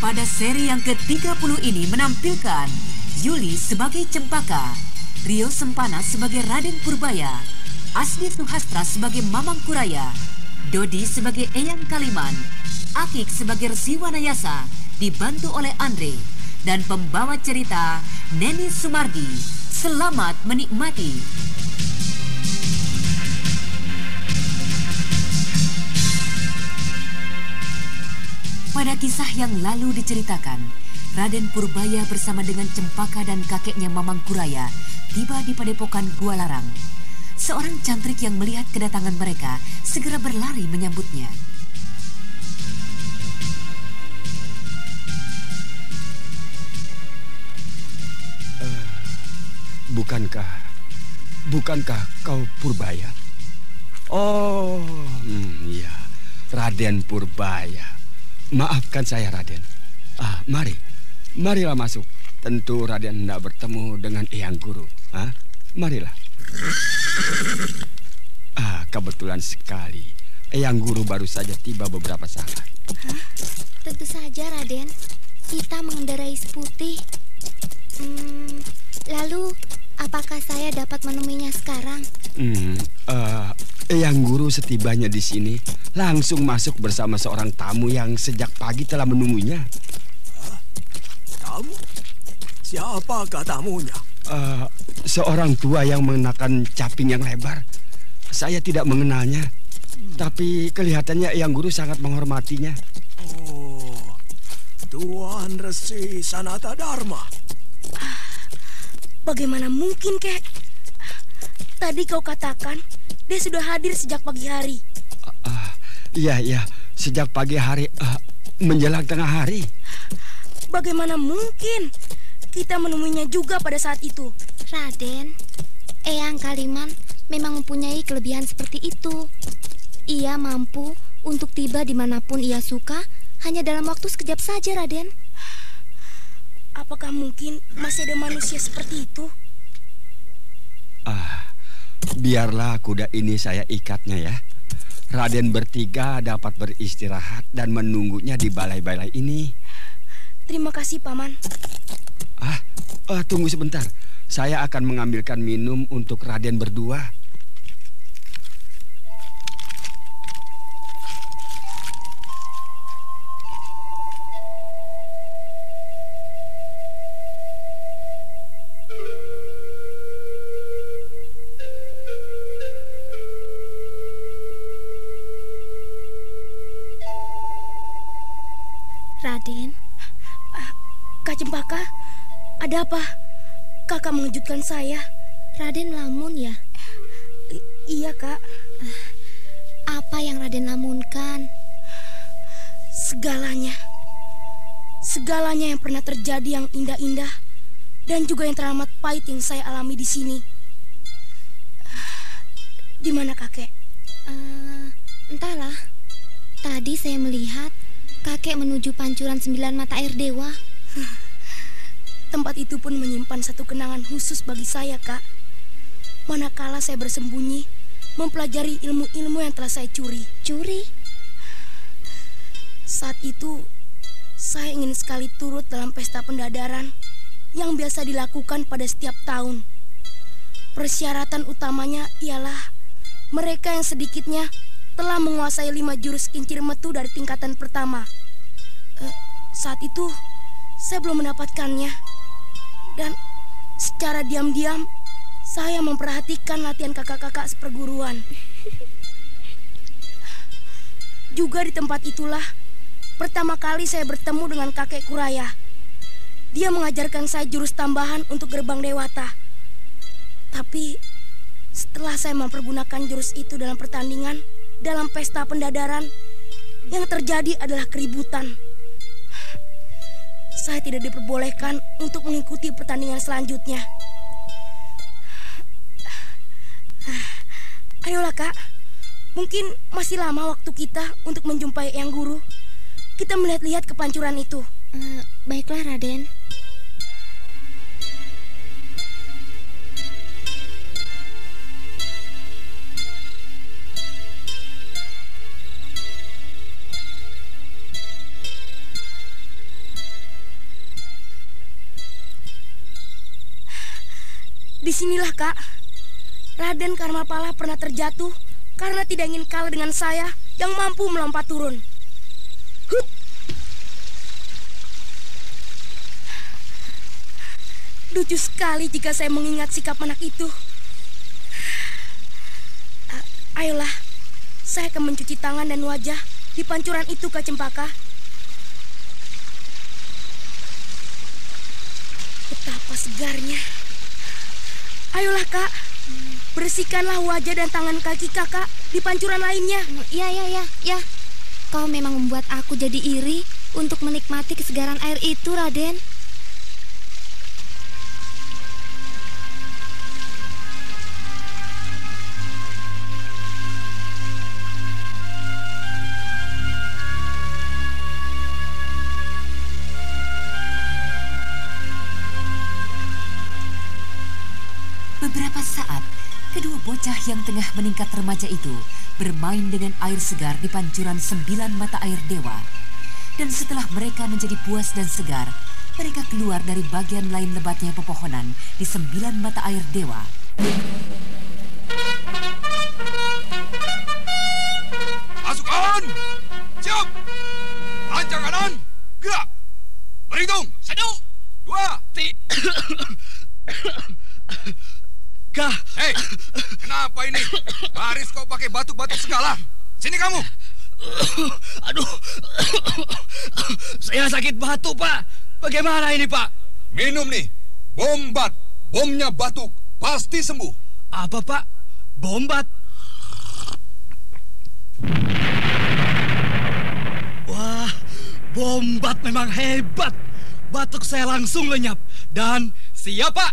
Pada seri yang ke-30 ini menampilkan Yuli sebagai Cempaka, Rio Sempana sebagai Raden Purbaya, Asni Suhastra sebagai Mamang Kuraya, Dodi sebagai Eyang Kaliman, Akik sebagai Resi Wanayasa, dibantu oleh Andre, dan pembawa cerita Neni Sumardi. Selamat menikmati. Pada kisah yang lalu diceritakan, Raden Purbaya bersama dengan Cempaka dan kakeknya Mamang Kuraya tiba di padepokan Gua Larang. Seorang cantrik yang melihat kedatangan mereka segera berlari menyambutnya. Uh, bukankah, bukankah kau Purbaya? Oh, hmm, iya, Raden Purbaya. Maafkan saya, Raden. Ah, mari. Marilah masuk. Tentu Raden hendak bertemu dengan Eyang Guru. Ah, marilah. Ah, kebetulan sekali. Eyang Guru baru saja tiba beberapa saat. Hah? Tentu saja, Raden. Kita mengendarai seputih. Hmm, lalu, apakah saya dapat menemuinya sekarang? Hmm, uh, yang guru setibanya di sini langsung masuk bersama seorang tamu yang sejak pagi telah menunggunya. tamu? Siapakah tamunya? Uh, seorang tua yang mengenakan caping yang lebar. Saya tidak mengenalnya, hmm. tapi kelihatannya yang guru sangat menghormatinya. Oh, Tuan Resi Sanata Dharma. Bagaimana mungkin, kek? Tadi kau katakan dia sudah hadir sejak pagi hari. Uh, iya, iya. Sejak pagi hari uh, menjelang tengah hari. Bagaimana mungkin kita menemuinya juga pada saat itu? Raden, Eyang Kaliman memang mempunyai kelebihan seperti itu. Ia mampu untuk tiba di mana pun ia suka hanya dalam waktu sekejap saja, Raden. Apakah mungkin masih ada manusia seperti itu? Ah, Biarlah kuda ini saya ikatnya ya. Raden bertiga dapat beristirahat dan menunggunya di balai-balai ini. Terima kasih, Paman. Ah, ah, tunggu sebentar. Saya akan mengambilkan minum untuk Raden berdua. Saya. Raden lamun ya? I iya, Kak. Apa yang Raden lamunkan? Segalanya. Segalanya yang pernah terjadi yang indah-indah dan juga yang teramat pahit yang saya alami di sini. di mana kakek? Uh, entahlah. Tadi saya melihat Kakek menuju pancuran sembilan mata air dewa. Tempat itu pun menyimpan satu kenangan khusus bagi saya, Kak. Manakala saya bersembunyi, mempelajari ilmu-ilmu yang telah saya curi. Curi? Saat itu, saya ingin sekali turut dalam pesta pendadaran yang biasa dilakukan pada setiap tahun. Persyaratan utamanya ialah mereka yang sedikitnya telah menguasai lima jurus kincir metu dari tingkatan pertama. Eh, saat itu saya belum mendapatkannya. Dan secara diam-diam saya memperhatikan latihan kakak-kakak seperguruan. Juga di tempat itulah pertama kali saya bertemu dengan kakek Kuraya. Dia mengajarkan saya jurus tambahan untuk gerbang dewata. Tapi setelah saya mempergunakan jurus itu dalam pertandingan, dalam pesta pendadaran, yang terjadi adalah keributan. Saya tidak diperbolehkan untuk mengikuti pertandingan selanjutnya. Ayolah kak, mungkin masih lama waktu kita untuk menjumpai yang guru. Kita melihat-lihat kepancuran itu. Uh, baiklah Raden. Di sinilah kak, Raden Karmapala pernah terjatuh karena tidak ingin kalah dengan saya yang mampu melompat turun. Hup. Lucu sekali jika saya mengingat sikap anak itu. Ayolah, saya akan mencuci tangan dan wajah di pancuran itu, Kak Cempaka. Betapa segarnya. Ayolah kak, bersihkanlah wajah dan tangan kaki kakak di pancuran lainnya. Ya, ya, ya, ya. Kau memang membuat aku jadi iri untuk menikmati kesegaran air itu, Raden. Bocah yang tengah meningkat remaja itu bermain dengan air segar di pancuran sembilan mata air dewa. Dan setelah mereka menjadi puas dan segar, mereka keluar dari bagian lain lebatnya pepohonan di sembilan mata air dewa. Masukkan! Siap! Lancang kanan! Gerak! Berhitung! Satu! Dua! Tiga! Hei, kenapa ini? Baris kau pakai batuk-batuk segala. Sini kamu. Aduh, saya sakit batuk, Pak. Bagaimana ini, Pak? Minum nih, bombat. Bomnya batuk, pasti sembuh. Apa, Pak? Bombat? Wah, bombat memang hebat. Batuk saya langsung lenyap. Dan siap, Pak.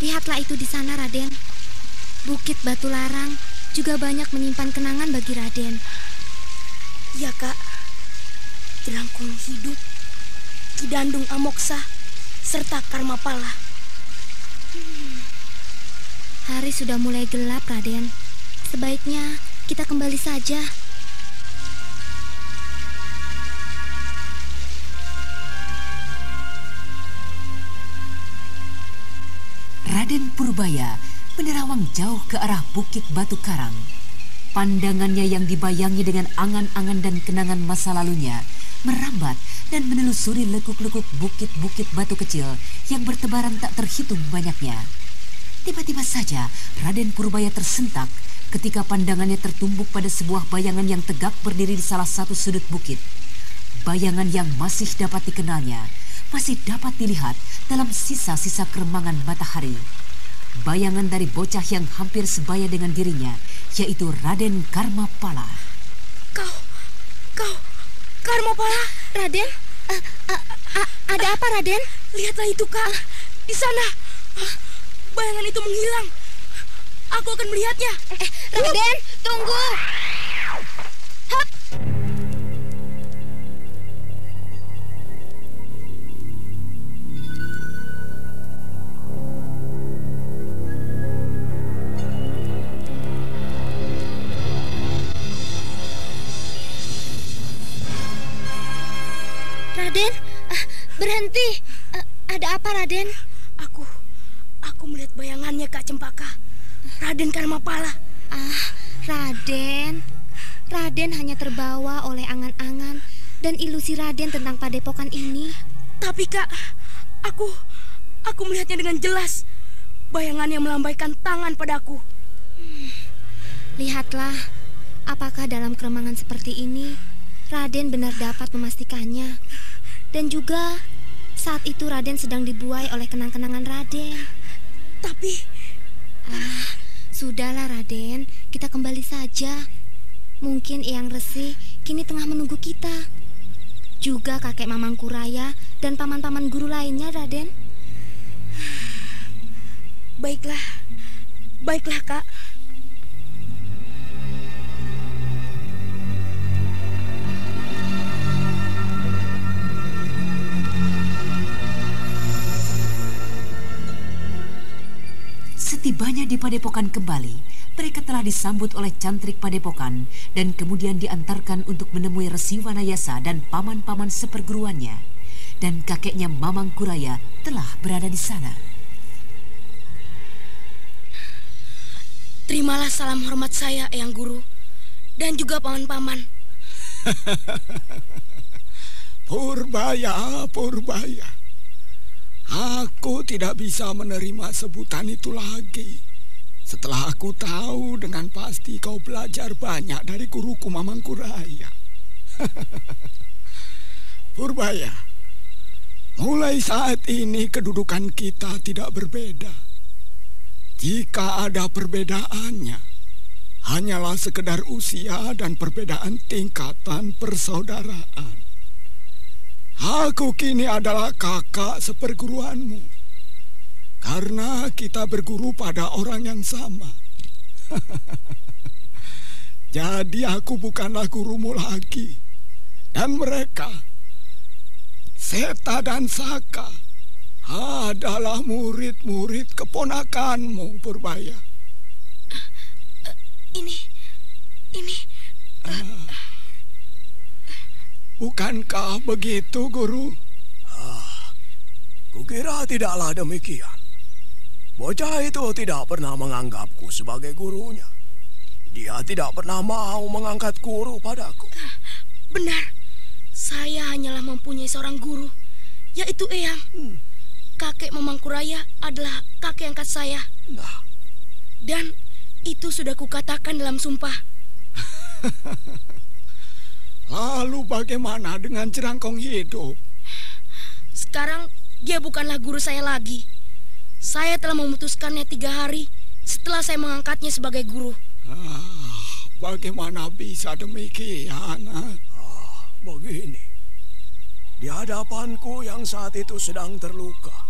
Lihatlah itu di sana, Raden. Bukit Batu Larang juga banyak menyimpan kenangan bagi Raden. Iya, Kak. Jelangkung hidup, Kidandung Amoksa, serta Karmapala. Hmm. Hari sudah mulai gelap, Raden. Sebaiknya kita kembali saja. Raden Purbaya menerawang jauh ke arah Bukit Batu Karang. Pandangannya yang dibayangi dengan angan-angan dan kenangan masa lalunya merambat dan menelusuri lekuk-lekuk bukit-bukit batu kecil yang bertebaran tak terhitung banyaknya. Tiba-tiba saja Raden Purbaya tersentak ketika pandangannya tertumbuk pada sebuah bayangan yang tegak berdiri di salah satu sudut bukit. Bayangan yang masih dapat dikenalnya masih dapat dilihat dalam sisa-sisa keremangan matahari. Bayangan dari bocah yang hampir sebaya dengan dirinya, yaitu Raden Karmapala. Kau, kau, Karmapala, Raden? Uh, uh, uh, ada apa, Raden? Lihatlah itu, Kak. Ah. Di sana. Ah, bayangan itu menghilang. Aku akan melihatnya. Eh, Raden, tunggu. Raden? Aku, aku melihat bayangannya Kak Cempaka. Raden Karmapala. Ah, Raden. Raden hanya terbawa oleh angan-angan dan ilusi Raden tentang padepokan ini. Tapi Kak, aku aku melihatnya dengan jelas. Bayangannya melambaikan tangan padaku. Hmm, lihatlah, apakah dalam keremangan seperti ini Raden benar dapat memastikannya. Dan juga saat itu Raden sedang dibuai oleh kenang-kenangan Raden. Tapi ah, sudahlah Raden, kita kembali saja. Mungkin Eyang Resi kini tengah menunggu kita. Juga kakek Mamang Kuraya dan paman-paman guru lainnya, Raden. Baiklah. Baiklah, Kak. Padepokan kembali, mereka telah disambut oleh cantrik padepokan dan kemudian diantarkan untuk menemui Resi Wanayasa dan paman-paman seperguruannya. Dan kakeknya Mamang Kuraya telah berada di sana. Terimalah salam hormat saya, Eyang Guru, dan juga paman-paman. Purbaya, Purbaya. Aku tidak bisa menerima sebutan itu lagi. Setelah aku tahu dengan pasti kau belajar banyak dari guruku Mamang Kuraya. Purbaya, mulai saat ini kedudukan kita tidak berbeda. Jika ada perbedaannya, hanyalah sekedar usia dan perbedaan tingkatan persaudaraan. Aku kini adalah kakak seperguruanmu. Karena kita berguru pada orang yang sama. Jadi aku bukanlah gurumu lagi. Dan mereka, Seta dan Saka, adalah murid-murid keponakanmu, Purbaya. Ini, ini... Uh, Bukankah begitu, Guru? Ah, kukira tidaklah demikian. Bocah itu tidak pernah menganggapku sebagai gurunya. Dia tidak pernah mau mengangkat guru padaku. Benar, saya hanyalah mempunyai seorang guru, yaitu Eyang. Hmm. Kakek Mamangkuraya adalah kakek angkat saya. Nah. Dan itu sudah kukatakan dalam sumpah. Lalu bagaimana dengan jerangkong hidup? Sekarang dia bukanlah guru saya lagi. Saya telah memutuskannya tiga hari setelah saya mengangkatnya sebagai guru. Ah, bagaimana bisa demikian? Ah, begini. Di hadapanku yang saat itu sedang terluka.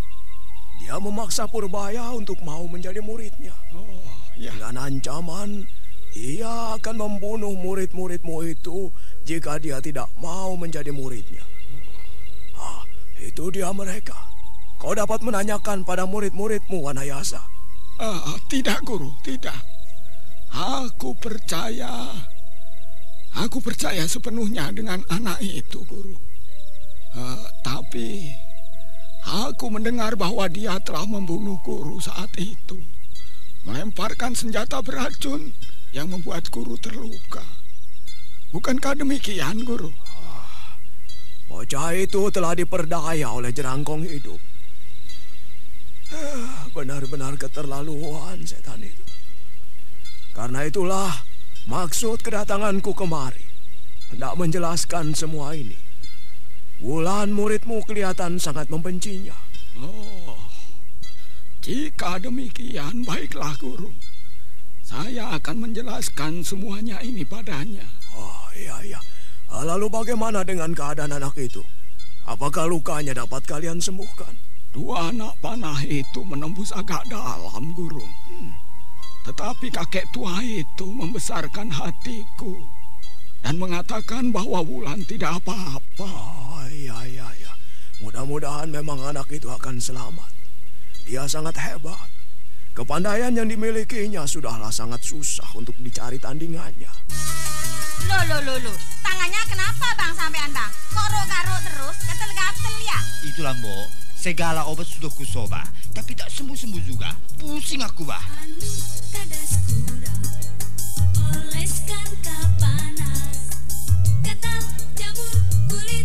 Dia memaksa Purbaya untuk mau menjadi muridnya. Oh, ya. Dengan ancaman ia akan membunuh murid-muridmu itu jika dia tidak mau menjadi muridnya. Ah, itu dia mereka. Kau dapat menanyakan pada murid-muridmu, Wanayasa. Ah, tidak, Guru, tidak. Aku percaya. Aku percaya sepenuhnya dengan anak itu, Guru. Uh, tapi aku mendengar bahwa dia telah membunuh guru saat itu. Melemparkan senjata beracun yang membuat guru terluka. Bukankah demikian, Guru? Bocah itu telah diperdaya oleh jerangkong hidup. Benar-benar keterlaluan setan itu. Karena itulah maksud kedatanganku kemari. Hendak menjelaskan semua ini. Wulan muridmu kelihatan sangat membencinya. Oh, jika demikian baiklah guru. Saya akan menjelaskan semuanya ini padanya. Oh iya iya, Lalu bagaimana dengan keadaan anak itu? Apakah lukanya dapat kalian sembuhkan? Dua anak panah itu menembus agak dalam, Guru. Tetapi kakek tua itu membesarkan hatiku dan mengatakan bahwa Wulan tidak apa-apa. Oh, iya, iya, iya. Mudah-mudahan memang anak itu akan selamat. Dia sangat hebat. Kepandaian yang dimilikinya sudahlah sangat susah untuk dicari tandingannya. Loh, loh, loh, loh. Tangannya kenapa bang sampean bang? Kok garuk terus? Gatel-gatel ya? Itulah mbok, segala obat sudah kusoba, tapi tak sembuh-sembuh juga. Pusing aku bah. Oleskan kapanas Kata jamur kulit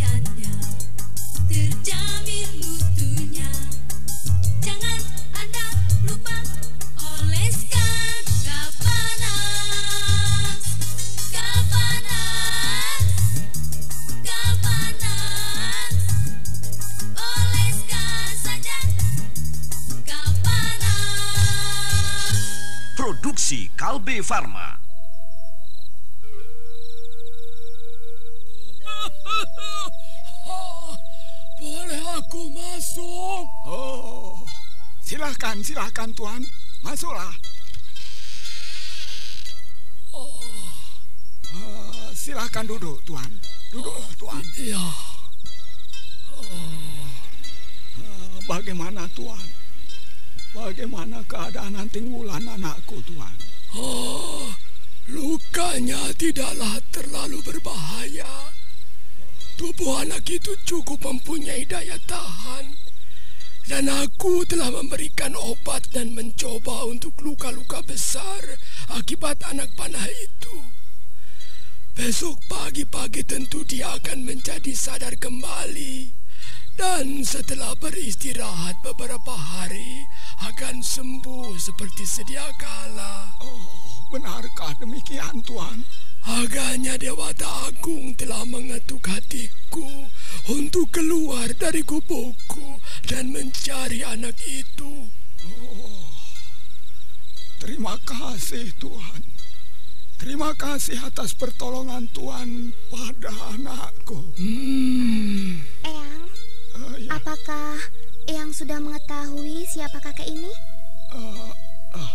Kalbe Farma. Boleh aku masuk? Oh, silahkan, silahkan Tuan. Masuklah. Oh, ah, silahkan duduk, Tuan. Duduk, Tuan. Iya. Ah, bagaimana, Tuan? Bagaimana keadaan Anting Wulan anakku, Tuan? Oh, lukanya tidaklah terlalu berbahaya. Tubuh anak itu cukup mempunyai daya tahan. Dan aku telah memberikan obat dan mencoba untuk luka-luka besar akibat anak panah itu. Besok pagi-pagi tentu dia akan menjadi sadar kembali. Dan setelah beristirahat beberapa hari akan sembuh seperti sedia kala. Oh, benarkah demikian, Tuan? Agaknya Dewata Agung telah mengetuk hatiku untuk keluar dari gubukku dan mencari anak itu. Oh, terima kasih, Tuhan. Terima kasih atas pertolongan Tuhan pada anakku. Hmm. Ya. Apakah Eyang sudah mengetahui siapa kakek ini? Ah, ah.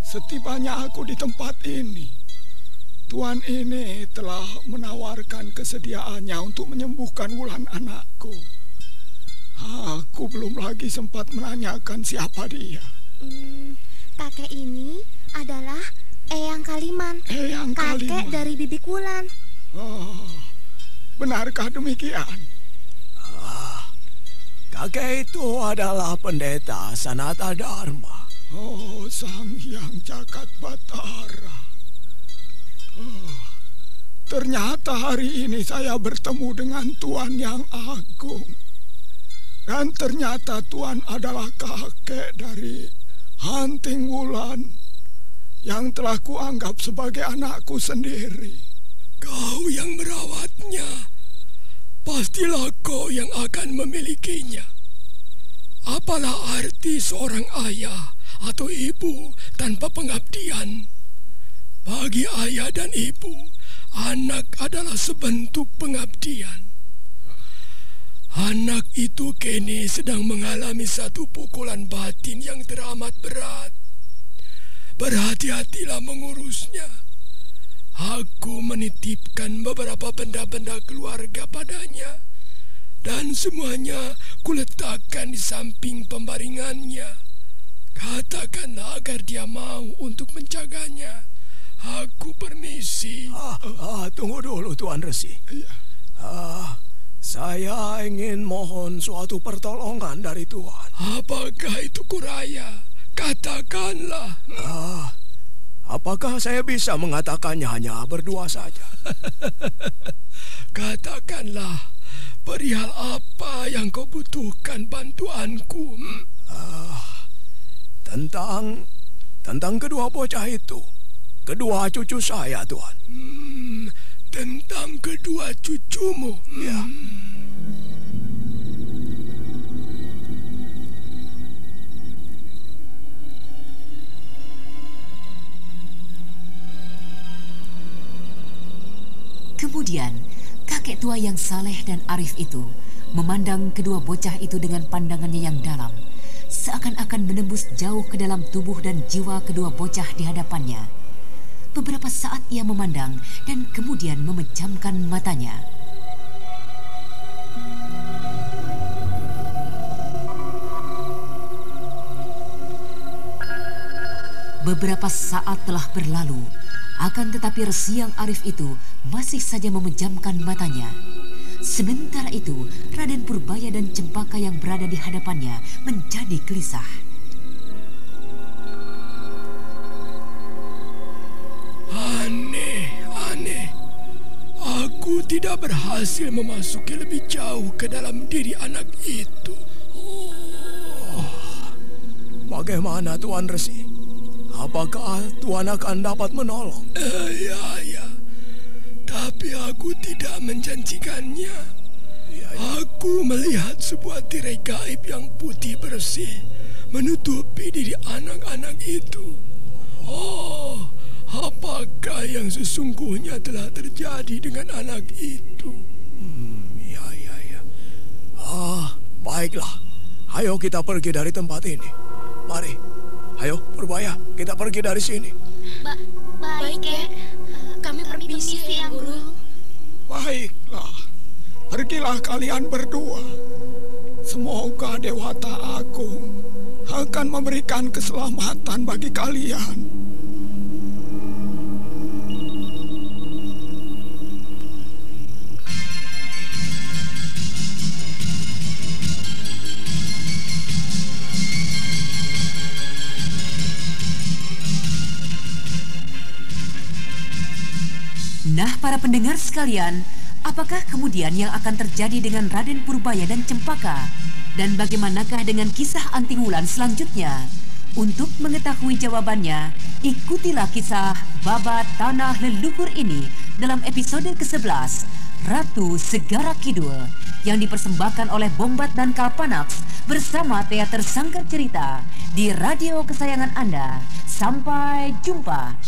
Setibanya aku di tempat ini, Tuan ini telah menawarkan kesediaannya untuk menyembuhkan wulan anakku. Aku belum lagi sempat menanyakan siapa dia. Hmm, kakek ini adalah Eyang Kaliman, Eyang kakek Kaliman. dari Bibi Kulan. Oh, benarkah demikian? Kakek itu adalah pendeta Sanata Dharma. Oh, Sang Hyang Jagat Batara. Oh, ternyata hari ini saya bertemu dengan Tuan yang agung. Dan ternyata Tuan adalah kakek dari Hanting Wulan yang telah kuanggap sebagai anakku sendiri. Kau yang merawatnya, pastilah kau yang akan memilikinya. Apalah arti seorang ayah atau ibu tanpa pengabdian? Bagi ayah dan ibu, anak adalah sebentuk pengabdian. Anak itu kini sedang mengalami satu pukulan batin yang teramat berat. Berhati-hatilah mengurusnya. Aku menitipkan beberapa benda-benda keluarga padanya. Dan semuanya kuletakkan di samping pembaringannya. Katakanlah agar dia mau untuk menjaganya. Aku permisi. Ah, ah, tunggu dulu Tuan Resi. Ah, saya ingin mohon suatu pertolongan dari Tuan. Apakah itu kuraya? Katakanlah. Ah, Apakah saya bisa mengatakannya hanya berdua saja? Katakanlah, perihal apa yang kau butuhkan bantuanku? hmm? Tentang tentang kedua bocah itu. Kedua cucu saya, Tuhan. Hmm, tentang kedua cucumu. Ya. Kemudian, kakek tua yang saleh dan arif itu memandang kedua bocah itu dengan pandangannya yang dalam, seakan-akan menembus jauh ke dalam tubuh dan jiwa kedua bocah di hadapannya. Beberapa saat ia memandang dan kemudian memejamkan matanya. Beberapa saat telah berlalu, akan tetapi resi yang arif itu masih saja memejamkan matanya. Sementara itu, Raden Purbaya dan Cempaka yang berada di hadapannya menjadi gelisah. Aneh, aneh. Aku tidak berhasil memasuki lebih jauh ke dalam diri anak itu. Bagaimana Tuan Resi? Apakah Tuan akan dapat menolong? Eh, ya, ya. Tapi aku tidak menjanjikannya. Aku melihat sebuah tirai gaib yang putih bersih menutupi diri anak-anak itu. Oh, apakah yang sesungguhnya telah terjadi dengan anak itu? Ya, ya, ya. Ah, baiklah. Ayo kita pergi dari tempat ini. Mari. Ayo, Purbaya, kita pergi dari sini. Ba baik, Kek. Permisi, ya, Guru. Baiklah, pergilah kalian berdua. Semoga Dewata Agung akan memberikan keselamatan bagi kalian. Pendengar sekalian, apakah kemudian yang akan terjadi dengan Raden Purbaya dan Cempaka? Dan bagaimanakah dengan kisah Antingulan selanjutnya? Untuk mengetahui jawabannya, ikutilah kisah Babat Tanah Leluhur ini dalam episode ke-11, Ratu Segara Kidul, yang dipersembahkan oleh Bombat dan Kalpanax bersama Teater Sangkar Cerita di radio kesayangan Anda. Sampai jumpa.